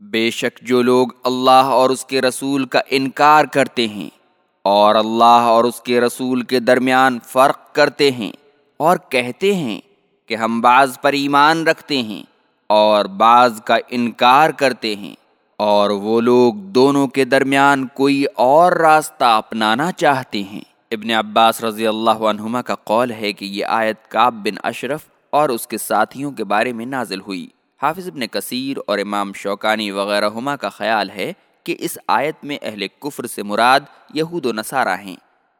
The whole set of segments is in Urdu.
بے شک جو لوگ اللہ اور اس کے رسول کا انکار کرتے ہیں اور اللہ اور اس کے رسول کے درمیان فرق کرتے ہیں اور کہتے ہیں کہ ہم بعض پر ایمان رکھتے ہیں اور بعض کا انکار کرتے ہیں اور وہ لوگ دونوں کے درمیان کوئی اور راستہ اپنانا چاہتے ہیں۔ ابن عباس رضی اللہ عنہما کا قول ہے کہ یہ آیت کعب بن اشرف اور اس کے ساتھیوں کے بارے میں نازل ہوئی۔ حافظ ابن کثیر اور امام شوکانی وغیرہ ہما کا خیال ہے کہ اس آیت میں اہل کفر سے مراد یہود و نصارہ ہیں،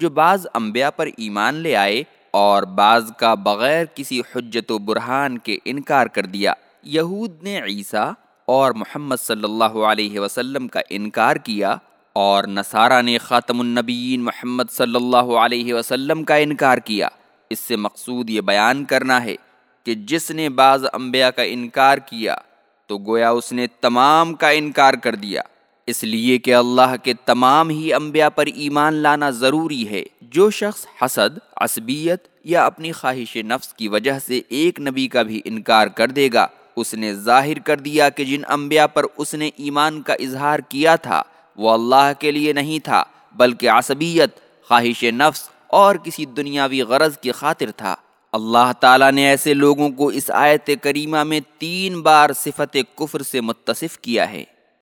جو بعض انبیاء پر ایمان لے آئے اور بعض کا بغیر کسی حجت و برہان کے انکار کر دیا۔ یہود نے عیسیٰ اور محمد صلی اللہ علیہ وسلم کا انکار کیا اور نصارہ نے خاتم النبیین محمد صلی اللہ علیہ وسلم کا انکار کیا۔ اس سے مقصود یہ بیان کرنا ہے کہ جس نے بعض انبیاء کا انکار کیا تو گویا اس نے تمام کا انکار کر دیا۔ اس لیے کہ اللہ کے تمام ہی انبیاء پر ایمان لانا ضروری ہے۔ جو شخص حسد، عصبیت یا اپنی خواہش نفس کی وجہ سے ایک نبی کا بھی انکار کر دے گا، اس نے ظاہر کر دیا کہ جن انبیاء پر اس نے ایمان کا اظہار کیا تھا، وہ اللہ کے لیے نہیں تھا، بلکہ عصبیت، خواہش نفس اور کسی دنیاوی غرض کی خاطر تھا۔ اللہ تعالیٰ نے ایسے لوگوں کو اس آیت کریمہ میں تین بار صفت کفر سے متصف کیا ہے۔